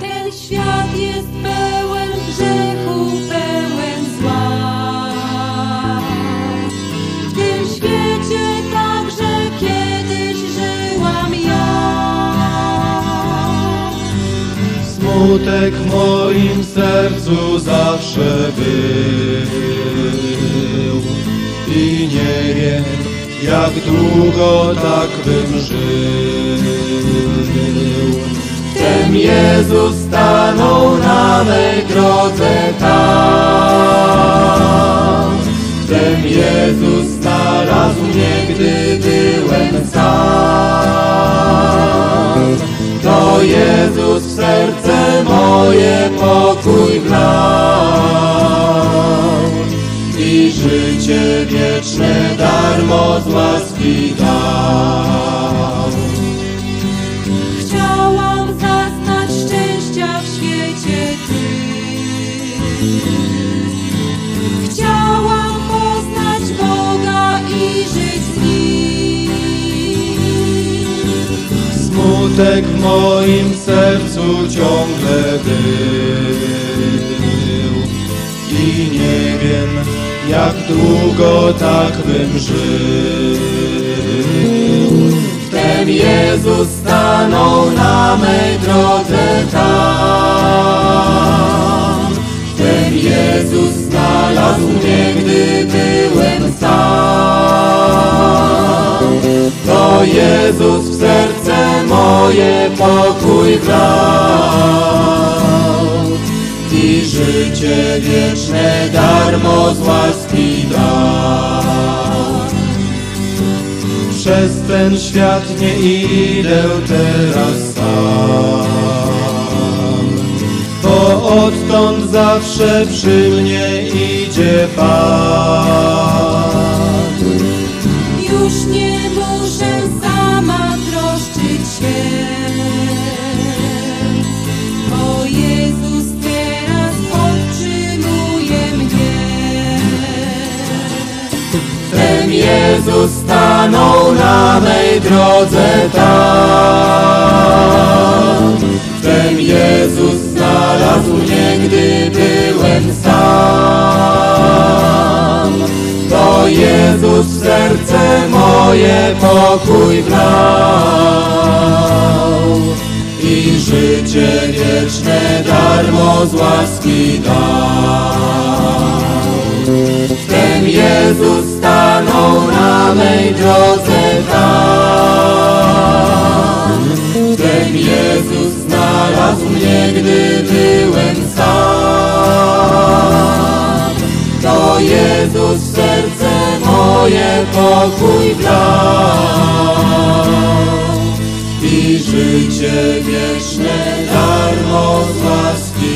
Ten świat jest pełen grzechu, pełen zła. W tym świecie także kiedyś żyłam ja. Smutek w moim sercu zawsze był jak długo tak bym żył. Wtem Jezus stanął na mej drodze tam. Wtem Jezus znalazł mnie, gdy byłem sam. To Jezus w serce moje pokój wlał i życie wieczne darmo z łaski dał. Chciałam zaznać szczęścia w świecie Ty. Chciałam poznać Boga i żyć z Nim. Smutek w moim sercu ciągle był i nie wiem, jak długo tak bym żył. Wtem Jezus stanął na mej drodze tam. Wtem Jezus znalazł mnie, gdy byłem sam. To Jezus w serce moje pokój wlał życie wieczne darmo z łaski dał. Przez ten świat nie idę teraz sam, bo odtąd zawsze przy mnie idzie Pan. Już nie muszę sama troszczyć się, Wtem Jezus stanął na mej drodze tam. Wtem Jezus znalazł mnie, gdy byłem sam. To Jezus w serce moje pokój wlał i życie wieczne darmo z łaski dał. Wtem Jezus Jezus znalazł mnie, gdy byłem sam. To Jezus w serce moje pokój wlał i życie wieczne darmo z łaski dał.